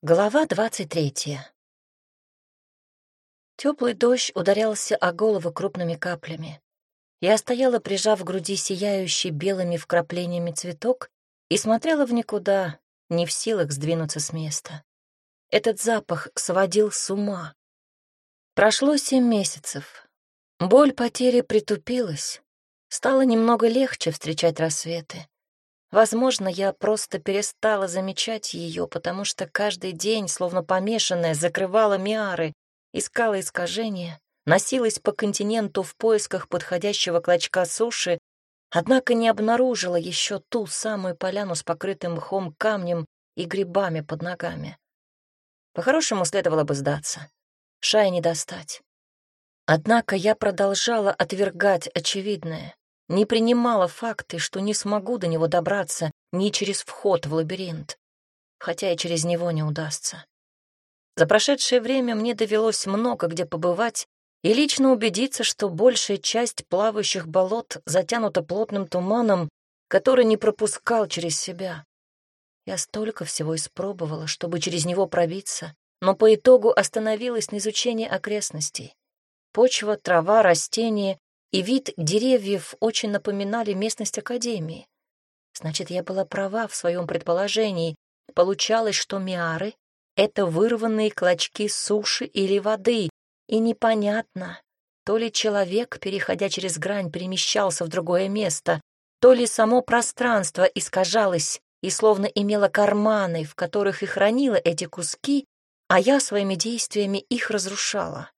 Глава двадцать третья. Теплый дождь ударялся о голову крупными каплями. Я стояла, прижав к груди сияющий белыми вкраплениями цветок, и смотрела в никуда, не в силах сдвинуться с места. Этот запах сводил с ума. Прошло семь месяцев. Боль потери притупилась. Стало немного легче встречать рассветы. Возможно, я просто перестала замечать ее, потому что каждый день, словно помешанная, закрывала миары, искала искажения, носилась по континенту в поисках подходящего клочка суши, однако не обнаружила еще ту самую поляну с покрытым мхом камнем и грибами под ногами. По-хорошему следовало бы сдаться. Шай не достать. Однако я продолжала отвергать очевидное не принимала факты, что не смогу до него добраться ни через вход в лабиринт, хотя и через него не удастся. За прошедшее время мне довелось много где побывать и лично убедиться, что большая часть плавающих болот затянута плотным туманом, который не пропускал через себя. Я столько всего испробовала, чтобы через него пробиться, но по итогу остановилась на изучении окрестностей. Почва, трава, растения и вид деревьев очень напоминали местность Академии. Значит, я была права в своем предположении. Получалось, что миары — это вырванные клочки суши или воды, и непонятно, то ли человек, переходя через грань, перемещался в другое место, то ли само пространство искажалось и словно имело карманы, в которых и хранила эти куски, а я своими действиями их разрушала.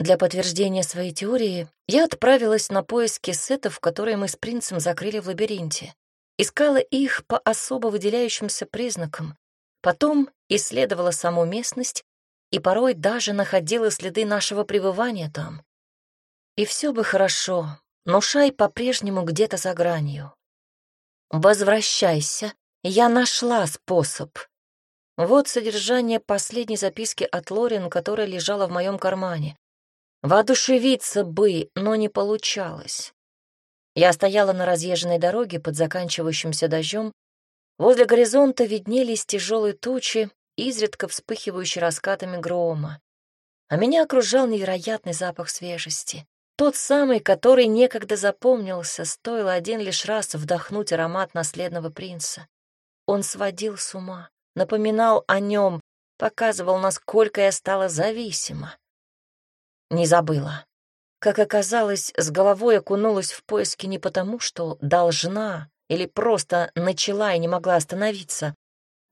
Для подтверждения своей теории я отправилась на поиски сетов, которые мы с принцем закрыли в лабиринте. Искала их по особо выделяющимся признакам. Потом исследовала саму местность и порой даже находила следы нашего пребывания там. И все бы хорошо, но Шай по-прежнему где-то за гранью. «Возвращайся, я нашла способ». Вот содержание последней записки от Лорин, которая лежала в моем кармане. Воодушевиться бы, но не получалось. Я стояла на разъезженной дороге под заканчивающимся дождем. Возле горизонта виднелись тяжелые тучи, изредка вспыхивающие раскатами грома. А меня окружал невероятный запах свежести. Тот самый, который некогда запомнился, стоило один лишь раз вдохнуть аромат наследного принца. Он сводил с ума, напоминал о нем, показывал, насколько я стала зависима. Не забыла. Как оказалось, с головой окунулась в поиски не потому, что должна или просто начала и не могла остановиться,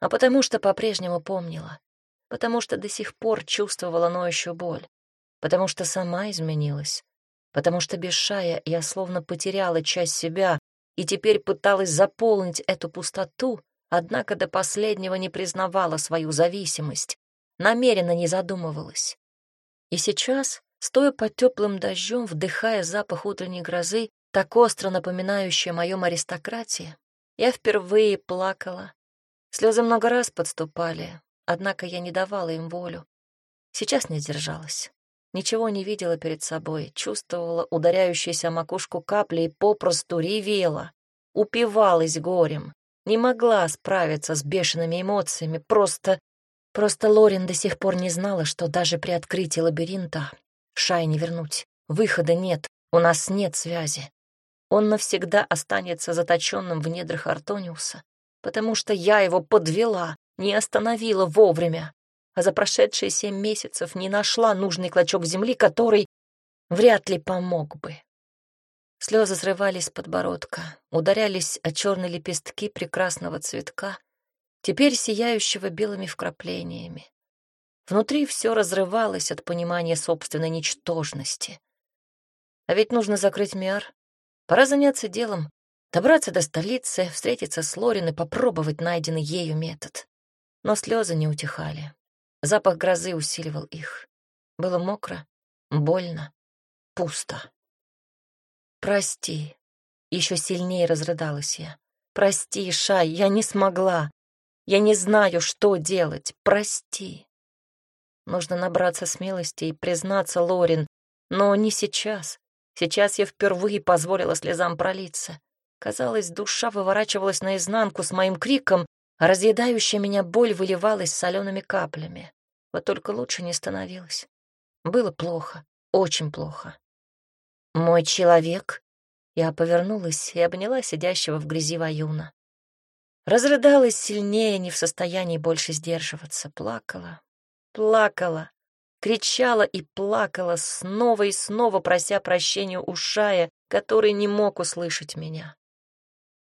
а потому что по-прежнему помнила, потому что до сих пор чувствовала ноющую боль, потому что сама изменилась, потому что без Шая я словно потеряла часть себя и теперь пыталась заполнить эту пустоту, однако до последнего не признавала свою зависимость, намеренно не задумывалась. И сейчас, Стоя под теплым дождем, вдыхая запах утренней грозы, так остро напоминающий о моем аристократии, я впервые плакала. Слезы много раз подступали, однако я не давала им волю. Сейчас не сдержалась. Ничего не видела перед собой, чувствовала ударяющиеся о макушку капли и попросту ревела, упивалась горем, не могла справиться с бешеными эмоциями, просто... Просто Лорин до сих пор не знала, что даже при открытии лабиринта Шай не вернуть. Выхода нет, у нас нет связи. Он навсегда останется заточенным в недрах Артониуса, потому что я его подвела, не остановила вовремя, а за прошедшие семь месяцев не нашла нужный клочок земли, который вряд ли помог бы. Слезы срывались с подбородка, ударялись о черные лепестки прекрасного цветка, теперь сияющего белыми вкраплениями. Внутри все разрывалось от понимания собственной ничтожности. А ведь нужно закрыть Миар. Пора заняться делом, добраться до столицы, встретиться с Лорин и попробовать найденный ею метод. Но слезы не утихали. Запах грозы усиливал их. Было мокро, больно, пусто. «Прости», — еще сильнее разрыдалась я. «Прости, Шай, я не смогла. Я не знаю, что делать. Прости». Нужно набраться смелости и признаться Лорин, но не сейчас. Сейчас я впервые позволила слезам пролиться. Казалось, душа выворачивалась наизнанку с моим криком, а разъедающая меня боль выливалась солеными каплями. Вот только лучше не становилось. Было плохо, очень плохо. «Мой человек?» Я повернулась и обняла сидящего в грязи воюна. Разрыдалась сильнее, не в состоянии больше сдерживаться. Плакала, плакала, кричала и плакала, снова и снова прося прощения у Шая, который не мог услышать меня.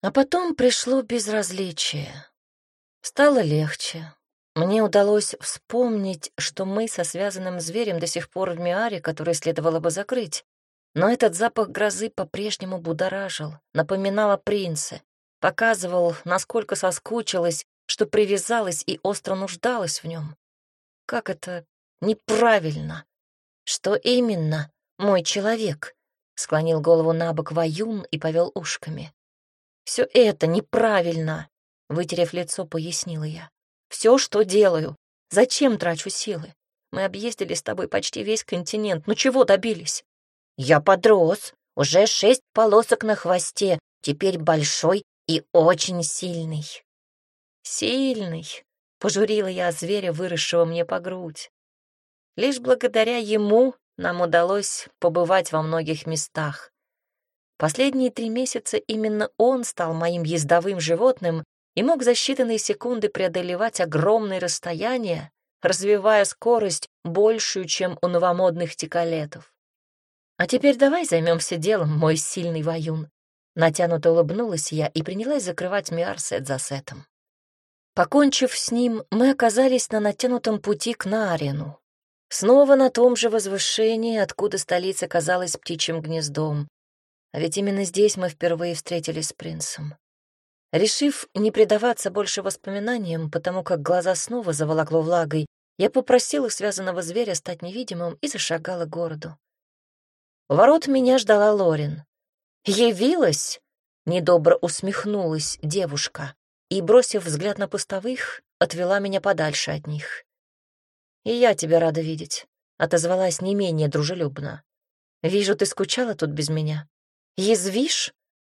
А потом пришло безразличие. Стало легче. Мне удалось вспомнить, что мы со связанным зверем до сих пор в Миаре, который следовало бы закрыть. Но этот запах грозы по-прежнему будоражил, напоминал о принце, показывал, насколько соскучилась, что привязалась и остро нуждалась в нем. Как это неправильно! Что именно, мой человек? Склонил голову на бок Ваюн и повел ушками. Все это неправильно, вытерев лицо, пояснила я. Все, что делаю. Зачем трачу силы? Мы объездили с тобой почти весь континент. Ну чего добились? Я подрос. Уже шесть полосок на хвосте. Теперь большой и очень сильный. Сильный. Пожурила я зверя, выросшего мне по грудь. Лишь благодаря ему нам удалось побывать во многих местах. Последние три месяца именно он стал моим ездовым животным и мог за считанные секунды преодолевать огромные расстояния, развивая скорость большую, чем у новомодных тикалетов. А теперь давай займемся делом, мой сильный воюн. Натянуто улыбнулась я и принялась закрывать Миар сет за сетом. Покончив с ним, мы оказались на натянутом пути к Наарену. Снова на том же возвышении, откуда столица казалась птичьим гнездом. А ведь именно здесь мы впервые встретились с принцем. Решив не предаваться больше воспоминаниям, потому как глаза снова заволокло влагой, я попросила связанного зверя стать невидимым и зашагала городу. У ворот меня ждала Лорин. «Явилась?» — недобро усмехнулась девушка и, бросив взгляд на пустовых, отвела меня подальше от них. «И я тебя рада видеть», — отозвалась не менее дружелюбно. «Вижу, ты скучала тут без меня. Язвишь?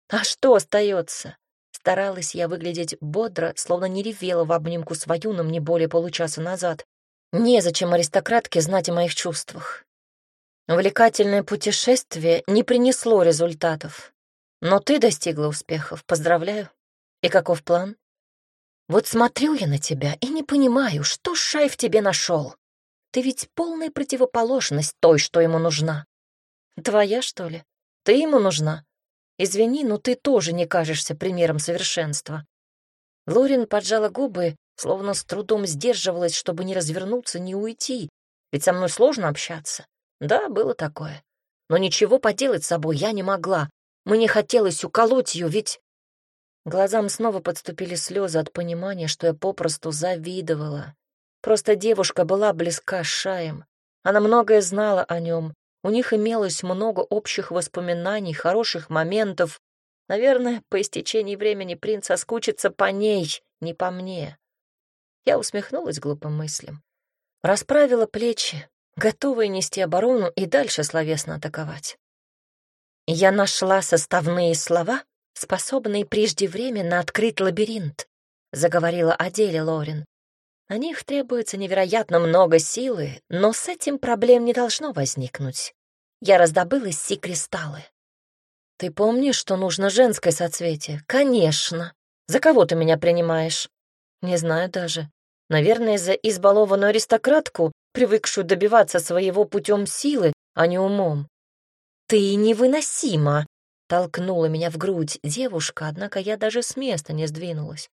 А что остается? Старалась я выглядеть бодро, словно не ревела в обнимку с Ваюном не более получаса назад. Незачем аристократке знать о моих чувствах. Увлекательное путешествие не принесло результатов. Но ты достигла успехов, поздравляю. И каков план? Вот смотрю я на тебя и не понимаю, что Шай тебе нашел. Ты ведь полная противоположность той, что ему нужна. Твоя, что ли? Ты ему нужна? Извини, но ты тоже не кажешься примером совершенства. Лорин поджала губы, словно с трудом сдерживалась, чтобы не развернуться, не уйти. Ведь со мной сложно общаться. Да, было такое. Но ничего поделать с собой я не могла. Мне хотелось уколоть ее, ведь... Глазам снова подступили слезы от понимания, что я попросту завидовала. Просто девушка была близка с Шаем. Она многое знала о нем, у них имелось много общих воспоминаний, хороших моментов. Наверное, по истечении времени принц соскучится по ней, не по мне. Я усмехнулась глупым мыслям. Расправила плечи, готовая нести оборону и дальше словесно атаковать. Я нашла составные слова, способные преждевременно открыть лабиринт, заговорила о деле Лорин. На них требуется невероятно много силы, но с этим проблем не должно возникнуть. Я раздобыла си-кристаллы. Ты помнишь, что нужно женское соцветие? Конечно. За кого ты меня принимаешь? Не знаю даже. Наверное, за избалованную аристократку, привыкшую добиваться своего путем силы, а не умом. Ты невыносима, толкнула меня в грудь девушка, однако я даже с места не сдвинулась.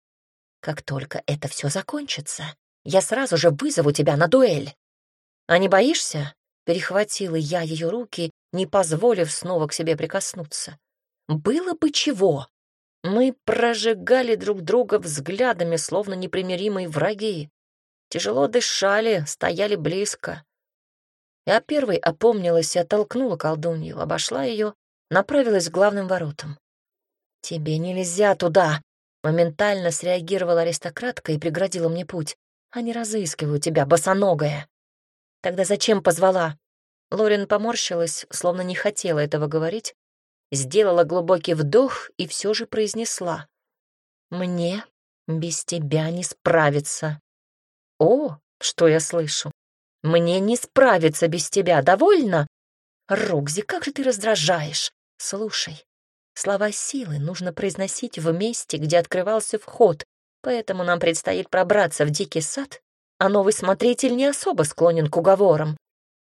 Как только это все закончится, я сразу же вызову тебя на дуэль. А не боишься? Перехватила я ее руки, не позволив снова к себе прикоснуться. Было бы чего. Мы прожигали друг друга взглядами, словно непримиримые враги. Тяжело дышали, стояли близко. Я первой опомнилась и оттолкнула колдунью, обошла ее, направилась к главным воротам. «Тебе нельзя туда!» Моментально среагировала аристократка и преградила мне путь. «Они разыскивают тебя, босоногая!» Тогда зачем позвала? Лорен поморщилась, словно не хотела этого говорить, сделала глубокий вдох и все же произнесла. Мне Без тебя не справиться. О, что я слышу? Мне не справиться без тебя, довольно? Рокзи, как же ты раздражаешь. Слушай, слова силы нужно произносить в месте, где открывался вход, поэтому нам предстоит пробраться в дикий сад, а новый смотритель не особо склонен к уговорам.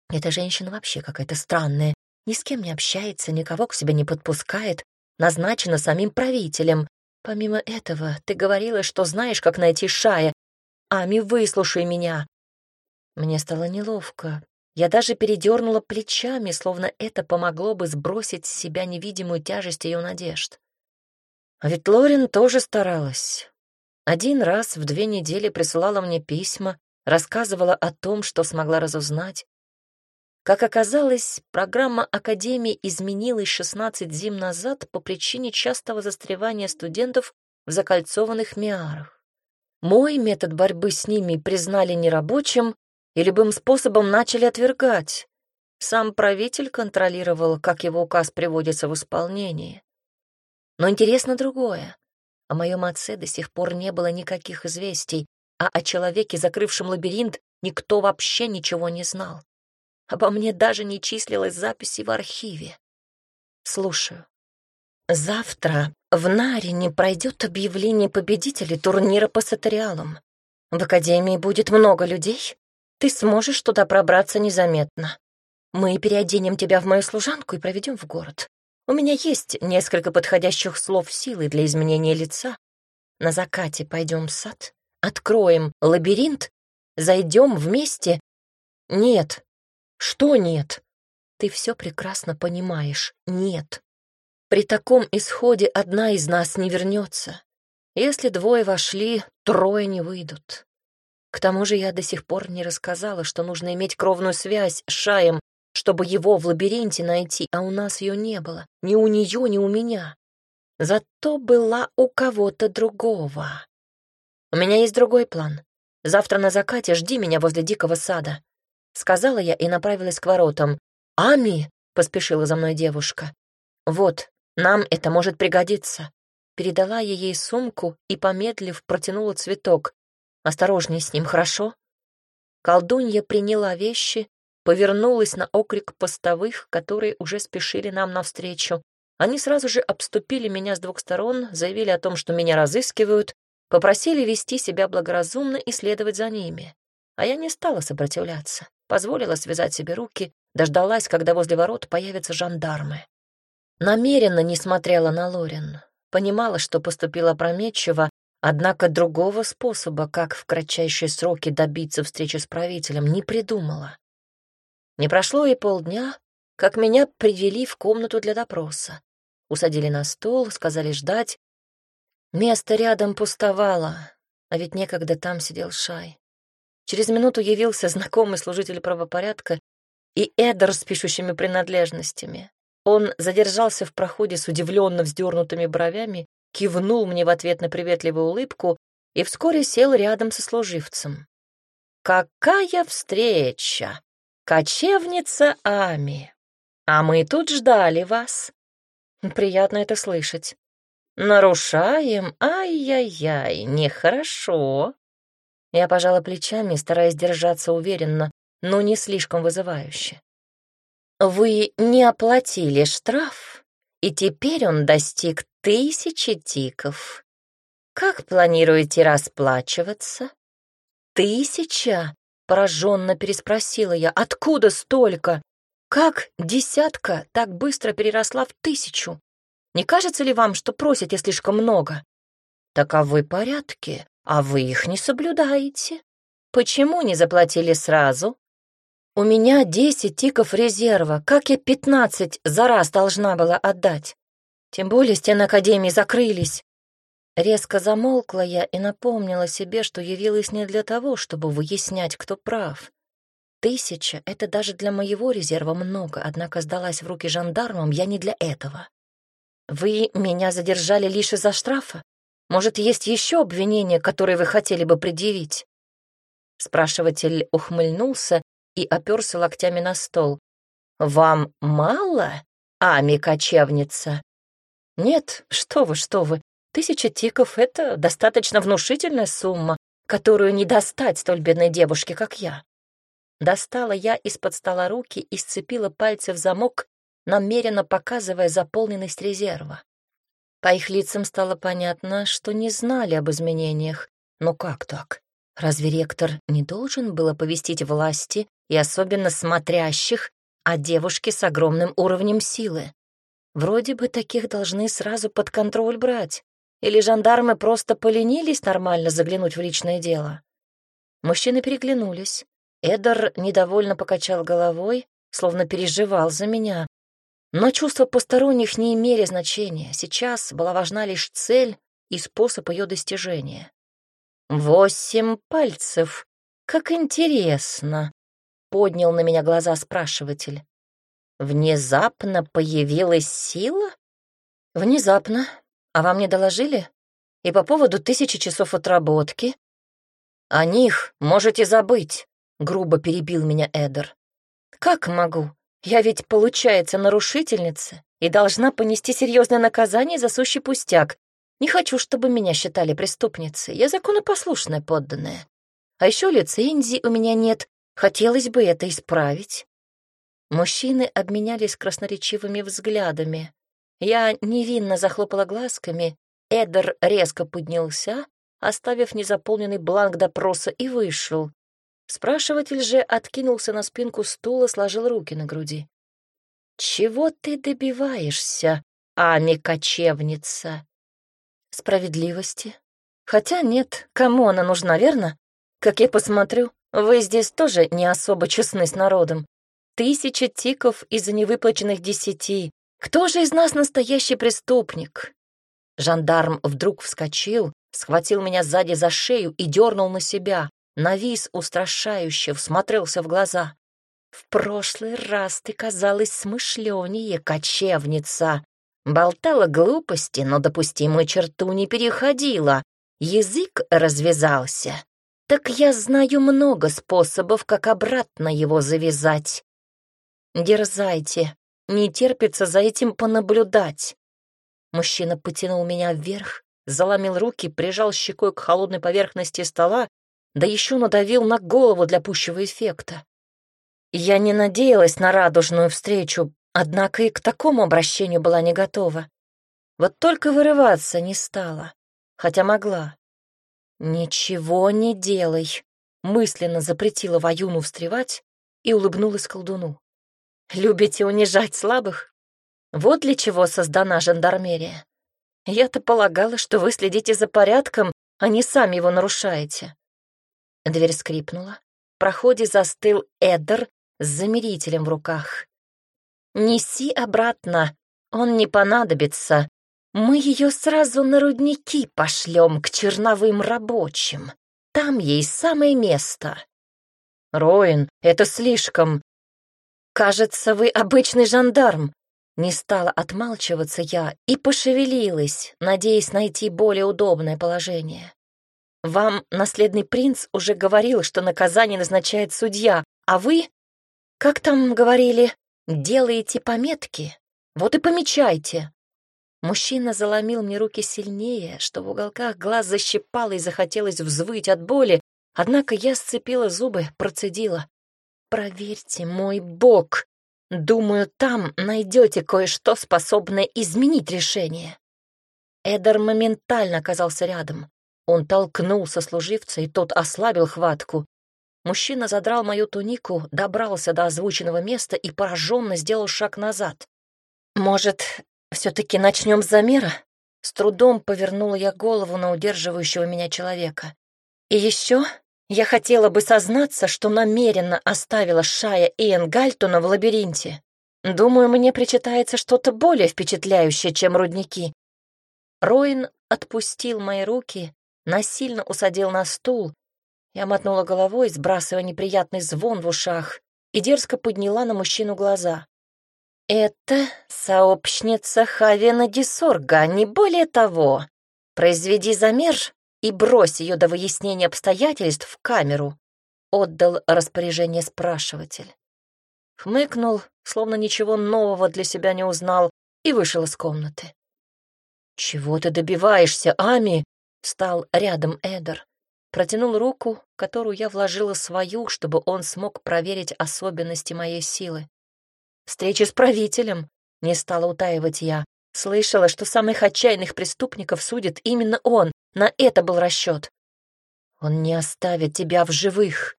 Эта женщина вообще какая-то странная, ни с кем не общается, никого к себе не подпускает, назначена самим правителем. Помимо этого, ты говорила, что знаешь, как найти Шая. Ами, выслушай меня. Мне стало неловко. Я даже передернула плечами, словно это помогло бы сбросить с себя невидимую тяжесть ее надежд. А ведь Лорин тоже старалась. Один раз в две недели присылала мне письма, рассказывала о том, что смогла разузнать. Как оказалось, программа Академии изменилась 16 зим назад по причине частого застревания студентов в закольцованных миарах. Мой метод борьбы с ними признали нерабочим и любым способом начали отвергать. Сам правитель контролировал, как его указ приводится в исполнение. Но интересно другое. О моем отце до сих пор не было никаких известий, а о человеке, закрывшем лабиринт, никто вообще ничего не знал. Обо мне даже не числилось записи в архиве. Слушаю. Завтра в Нарине пройдет объявление победителей турнира по сатериалам. В Академии будет много людей. Ты сможешь туда пробраться незаметно. Мы переоденем тебя в мою служанку и проведем в город. У меня есть несколько подходящих слов силы для изменения лица. На закате пойдем в сад, откроем лабиринт, зайдем вместе. Нет, что нет? Ты все прекрасно понимаешь. Нет. При таком исходе одна из нас не вернется. Если двое вошли, трое не выйдут. К тому же я до сих пор не рассказала, что нужно иметь кровную связь с Шаем, чтобы его в лабиринте найти, а у нас ее не было. Ни у нее, ни у меня. Зато была у кого-то другого. У меня есть другой план. Завтра на закате жди меня возле дикого сада. Сказала я и направилась к воротам. «Ами!» — поспешила за мной девушка. «Вот, нам это может пригодиться». Передала я ей сумку и, помедлив, протянула цветок. «Осторожней с ним, хорошо?» Колдунья приняла вещи, повернулась на окрик постовых, которые уже спешили нам навстречу. Они сразу же обступили меня с двух сторон, заявили о том, что меня разыскивают, попросили вести себя благоразумно и следовать за ними. А я не стала сопротивляться позволила связать себе руки, дождалась, когда возле ворот появятся жандармы. Намеренно не смотрела на Лорин, понимала, что поступила опрометчиво, однако другого способа, как в кратчайшие сроки добиться встречи с правителем, не придумала. Не прошло и полдня, как меня привели в комнату для допроса. Усадили на стол, сказали ждать. Место рядом пустовало, а ведь некогда там сидел Шай. Через минуту явился знакомый служитель правопорядка и Эдер с пишущими принадлежностями. Он задержался в проходе с удивленно вздернутыми бровями, кивнул мне в ответ на приветливую улыбку и вскоре сел рядом со служивцем. «Какая встреча! Кочевница Ами! А мы тут ждали вас!» «Приятно это слышать». «Нарушаем? Ай-яй-яй, нехорошо!» Я пожала плечами, стараясь держаться уверенно, но не слишком вызывающе. «Вы не оплатили штраф, и теперь он достиг тысячи тиков. Как планируете расплачиваться?» «Тысяча?» — пораженно переспросила я. «Откуда столько? Как десятка так быстро переросла в тысячу? Не кажется ли вам, что просите слишком много?» «Таковы порядки», а вы их не соблюдаете. Почему не заплатили сразу? У меня десять тиков резерва, как я пятнадцать за раз должна была отдать? Тем более стены Академии закрылись. Резко замолкла я и напомнила себе, что явилась не для того, чтобы выяснять, кто прав. Тысяча — это даже для моего резерва много, однако сдалась в руки жандармам я не для этого. Вы меня задержали лишь из-за штрафа? Может, есть еще обвинения, которые вы хотели бы предъявить?» Спрашиватель ухмыльнулся и оперся локтями на стол. «Вам мало, Ами-кочевница?» «Нет, что вы, что вы, Тысяча тиков — это достаточно внушительная сумма, которую не достать столь бедной девушке, как я. Достала я из-под стола руки и сцепила пальцы в замок, намеренно показывая заполненность резерва. По их лицам стало понятно, что не знали об изменениях. Но как так? Разве ректор не должен был оповестить власти и особенно смотрящих о девушке с огромным уровнем силы? Вроде бы таких должны сразу под контроль брать. Или жандармы просто поленились нормально заглянуть в личное дело? Мужчины переглянулись. Эдер недовольно покачал головой, словно переживал за меня. Но чувства посторонних не имели значения. Сейчас была важна лишь цель и способ ее достижения. «Восемь пальцев. Как интересно!» — поднял на меня глаза спрашиватель. «Внезапно появилась сила?» «Внезапно. А вам не доложили? И по поводу тысячи часов отработки?» «О них можете забыть», — грубо перебил меня Эдер. «Как могу? Я ведь, получается, нарушительница и должна понести серьезное наказание за сущий пустяк, не хочу, чтобы меня считали преступницей. Я законопослушная подданная. А еще лицензии у меня нет. Хотелось бы это исправить. Мужчины обменялись красноречивыми взглядами. Я невинно захлопала глазками. Эдер резко поднялся, оставив незаполненный бланк допроса, и вышел. Спрашиватель же откинулся на спинку стула, сложил руки на груди. «Чего ты добиваешься, Ами-кочевница?» справедливости. Хотя нет, кому она нужна, верно? Как я посмотрю, вы здесь тоже не особо честны с народом. Тысяча тиков из-за невыплаченных десяти. Кто же из нас настоящий преступник? Жандарм вдруг вскочил, схватил меня сзади за шею и дернул на себя. Навис устрашающе, всмотрелся в глаза. «В прошлый раз ты казалась смышленнее, кочевница. Болтала глупости, но допустимую черту не переходила. Язык развязался. Так я знаю много способов, как обратно его завязать. Дерзайте, не терпится за этим понаблюдать. Мужчина потянул меня вверх, заломил руки, прижал щекой к холодной поверхности стола, да еще надавил на голову для пущего эффекта. Я не надеялась на радужную встречу, Однако и к такому обращению была не готова. Вот только вырываться не стала, хотя могла. «Ничего не делай», — мысленно запретила Ваюну встревать и улыбнулась колдуну. «Любите унижать слабых? Вот для чего создана жандармерия. Я-то полагала, что вы следите за порядком, а не сами его нарушаете». Дверь скрипнула. В проходе застыл Эддер с замерителем в руках. Неси обратно, он не понадобится. Мы ее сразу на рудники пошлем к черновым рабочим. Там ей самое место. Роин, это слишком. Кажется, вы обычный жандарм. Не стала отмалчиваться я и пошевелилась, надеясь найти более удобное положение. Вам наследный принц уже говорил, что наказание назначает судья, а вы, как там говорили, Делаете пометки? Вот и помечайте. Мужчина заломил мне руки сильнее, что в уголках глаз защипало и захотелось взвыть от боли, однако я сцепила зубы, процедила. «Проверьте мой бок. Думаю, там найдете кое-что, способное изменить решение». Эдер моментально оказался рядом. Он толкнул сослуживца, и тот ослабил хватку. Мужчина задрал мою тунику, добрался до озвученного места и пораженно сделал шаг назад. «Может, все-таки начнем с замера?» С трудом повернула я голову на удерживающего меня человека. «И еще я хотела бы сознаться, что намеренно оставила Шая Иэн Гальтона в лабиринте. Думаю, мне причитается что-то более впечатляющее, чем рудники». Роин отпустил мои руки, насильно усадил на стул, я мотнула головой, сбрасывая неприятный звон в ушах, и дерзко подняла на мужчину глаза. «Это сообщница Хавена Дисорга, не более того. Произведи замер и брось ее до выяснения обстоятельств в камеру», — отдал распоряжение спрашиватель. Хмыкнул, словно ничего нового для себя не узнал, и вышел из комнаты. «Чего ты добиваешься, Ами?» — стал рядом Эдер. Протянул руку, которую я вложила свою, чтобы он смог проверить особенности моей силы. «Встреча с правителем», — не стала утаивать я. Слышала, что самых отчаянных преступников судит именно он. На это был расчет. Он не оставит тебя в живых.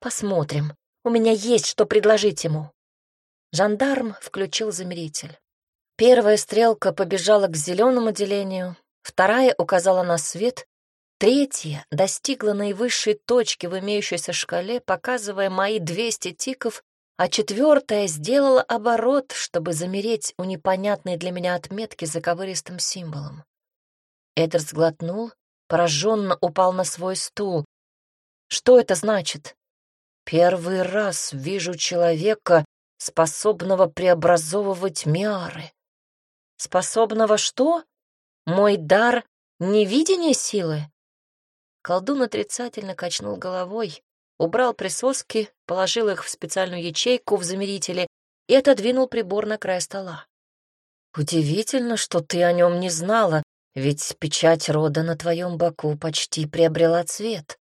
Посмотрим. У меня есть что предложить ему. Жандарм включил замеритель. Первая стрелка побежала к зеленому делению, вторая указала на свет, третья достигла наивысшей точки в имеющейся шкале, показывая мои 200 тиков, а четвертая сделала оборот, чтобы замереть у непонятной для меня отметки заковыристым символом. Эдер сглотнул, пораженно упал на свой стул. «Что это значит?» «Первый раз вижу человека, способного преобразовывать миары». Способного что? Мой дар — невидение силы? Колдун отрицательно качнул головой, убрал присоски, положил их в специальную ячейку в замерителе и отодвинул прибор на край стола. «Удивительно, что ты о нем не знала, ведь печать рода на твоем боку почти приобрела цвет.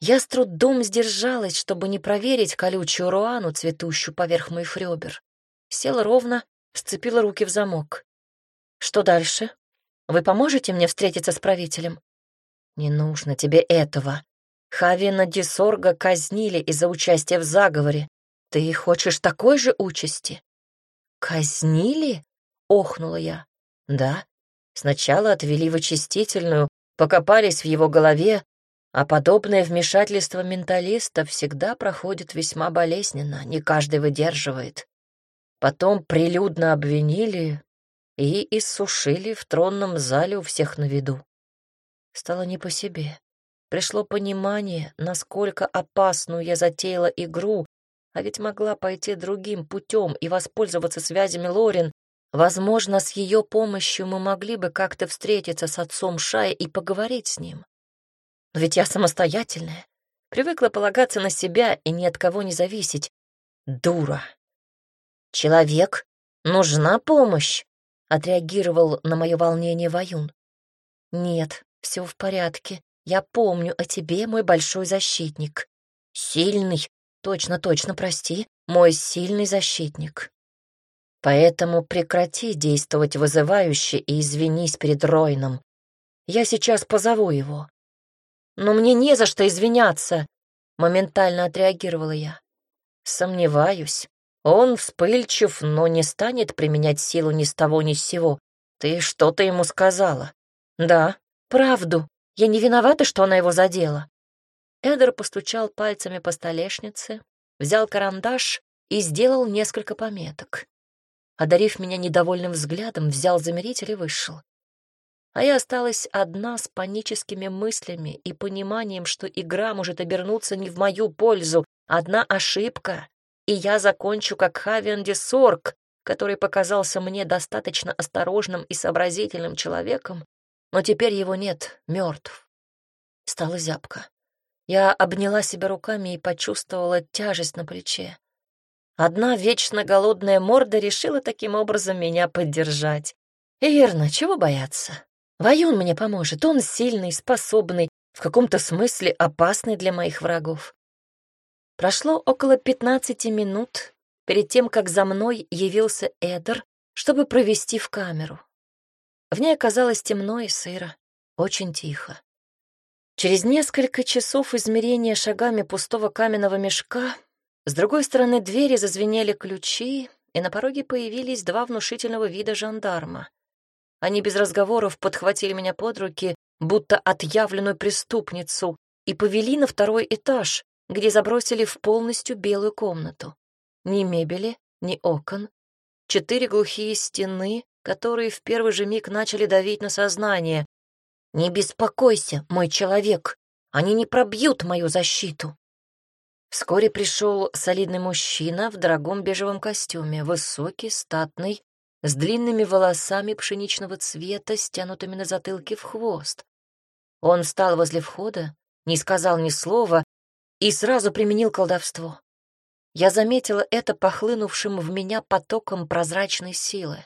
Я с трудом сдержалась, чтобы не проверить колючую руану, цветущую поверх моих ребер. Села ровно, сцепила руки в замок. Что дальше? Вы поможете мне встретиться с правителем? Не нужно тебе этого. Хавина Дисорга казнили из-за участия в заговоре. Ты хочешь такой же участи? Казнили? Охнула я. Да. Сначала отвели в очистительную, покопались в его голове, а подобное вмешательство менталиста всегда проходит весьма болезненно, не каждый выдерживает. Потом прилюдно обвинили, и иссушили в тронном зале у всех на виду. Стало не по себе. Пришло понимание, насколько опасную я затеяла игру, а ведь могла пойти другим путем и воспользоваться связями Лорин. Возможно, с ее помощью мы могли бы как-то встретиться с отцом Шая и поговорить с ним. Но ведь я самостоятельная, привыкла полагаться на себя и ни от кого не зависеть. Дура. Человек, нужна помощь отреагировал на мое волнение Ваюн. «Нет, все в порядке. Я помню о тебе, мой большой защитник. Сильный, точно-точно, прости, мой сильный защитник. Поэтому прекрати действовать вызывающе и извинись перед Ройном. Я сейчас позову его». «Но мне не за что извиняться», — моментально отреагировала я. «Сомневаюсь. Он вспыльчив, но не станет применять силу ни с того ни с сего. Ты что-то ему сказала? Да, правду. Я не виновата, что она его задела. Эдер постучал пальцами по столешнице, взял карандаш и сделал несколько пометок. Одарив меня недовольным взглядом, взял замеритель и вышел. А я осталась одна с паническими мыслями и пониманием, что игра может обернуться не в мою пользу. Одна ошибка, и я закончу как Хавиан Десорг, который показался мне достаточно осторожным и сообразительным человеком, но теперь его нет, мертв. Стало зябко. Я обняла себя руками и почувствовала тяжесть на плече. Одна вечно голодная морда решила таким образом меня поддержать. Верно, чего бояться? Ваюн мне поможет, он сильный, способный, в каком-то смысле опасный для моих врагов. Прошло около пятнадцати минут перед тем, как за мной явился Эдер, чтобы провести в камеру. В ней оказалось темно и сыро, очень тихо. Через несколько часов измерения шагами пустого каменного мешка с другой стороны двери зазвенели ключи, и на пороге появились два внушительного вида жандарма. Они без разговоров подхватили меня под руки, будто отъявленную преступницу, и повели на второй этаж, где забросили в полностью белую комнату. Ни мебели, ни окон. Четыре глухие стены, которые в первый же миг начали давить на сознание. «Не беспокойся, мой человек, они не пробьют мою защиту». Вскоре пришел солидный мужчина в дорогом бежевом костюме, высокий, статный, с длинными волосами пшеничного цвета, стянутыми на затылке в хвост. Он встал возле входа, не сказал ни слова и сразу применил колдовство. Я заметила это похлынувшим в меня потоком прозрачной силы.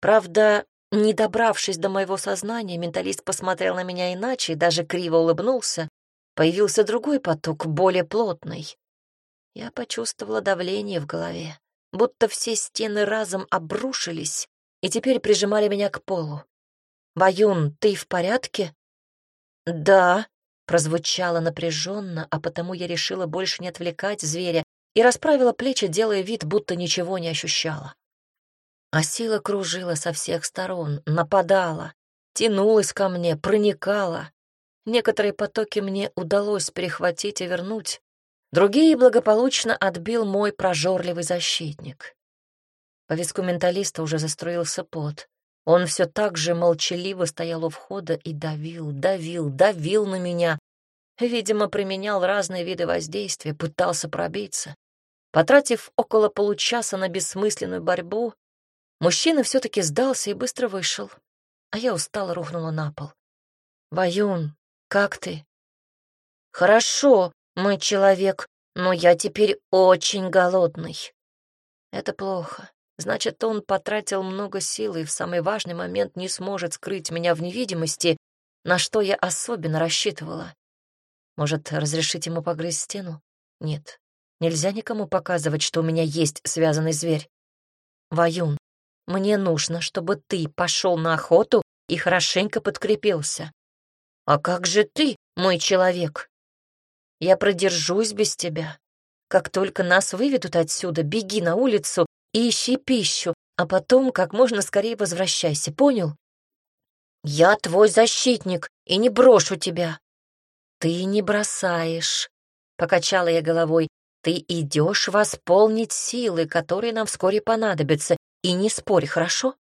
Правда, Не добравшись до моего сознания, менталист посмотрел на меня иначе и даже криво улыбнулся. Появился другой поток, более плотный. Я почувствовала давление в голове, будто все стены разом обрушились и теперь прижимали меня к полу. «Баюн, ты в порядке?» «Да», — прозвучало напряженно, а потому я решила больше не отвлекать зверя и расправила плечи, делая вид, будто ничего не ощущала. А сила кружила со всех сторон, нападала, тянулась ко мне, проникала. Некоторые потоки мне удалось перехватить и вернуть, другие благополучно отбил мой прожорливый защитник. По виску менталиста уже заструился пот. Он все так же молчаливо стоял у входа и давил, давил, давил на меня. Видимо, применял разные виды воздействия, пытался пробиться. Потратив около получаса на бессмысленную борьбу, мужчина все-таки сдался и быстро вышел, а я устало рухнула на пол. «Баюн, как ты?» «Хорошо, мой человек, но я теперь очень голодный». «Это плохо. Значит, он потратил много сил и в самый важный момент не сможет скрыть меня в невидимости, на что я особенно рассчитывала. Может, разрешить ему погрызть стену? Нет, Нельзя никому показывать, что у меня есть связанный зверь. Ваюн, мне нужно, чтобы ты пошел на охоту и хорошенько подкрепился. А как же ты, мой человек? Я продержусь без тебя. Как только нас выведут отсюда, беги на улицу и ищи пищу, а потом как можно скорее возвращайся, понял? Я твой защитник и не брошу тебя. Ты не бросаешь, — покачала я головой. Ты идешь восполнить силы, которые нам вскоре понадобятся, и не спорь, хорошо?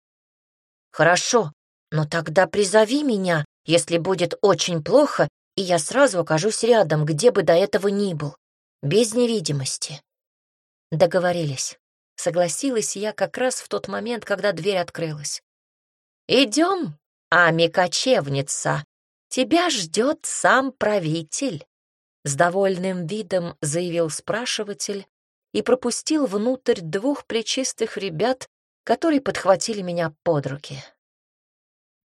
Хорошо, но тогда призови меня, если будет очень плохо, и я сразу окажусь рядом, где бы до этого ни был, без невидимости. Договорились. Согласилась я как раз в тот момент, когда дверь открылась. «Идем, Ами-кочевница, тебя ждет сам правитель». С довольным видом заявил спрашиватель и пропустил внутрь двух плечистых ребят, которые подхватили меня под руки.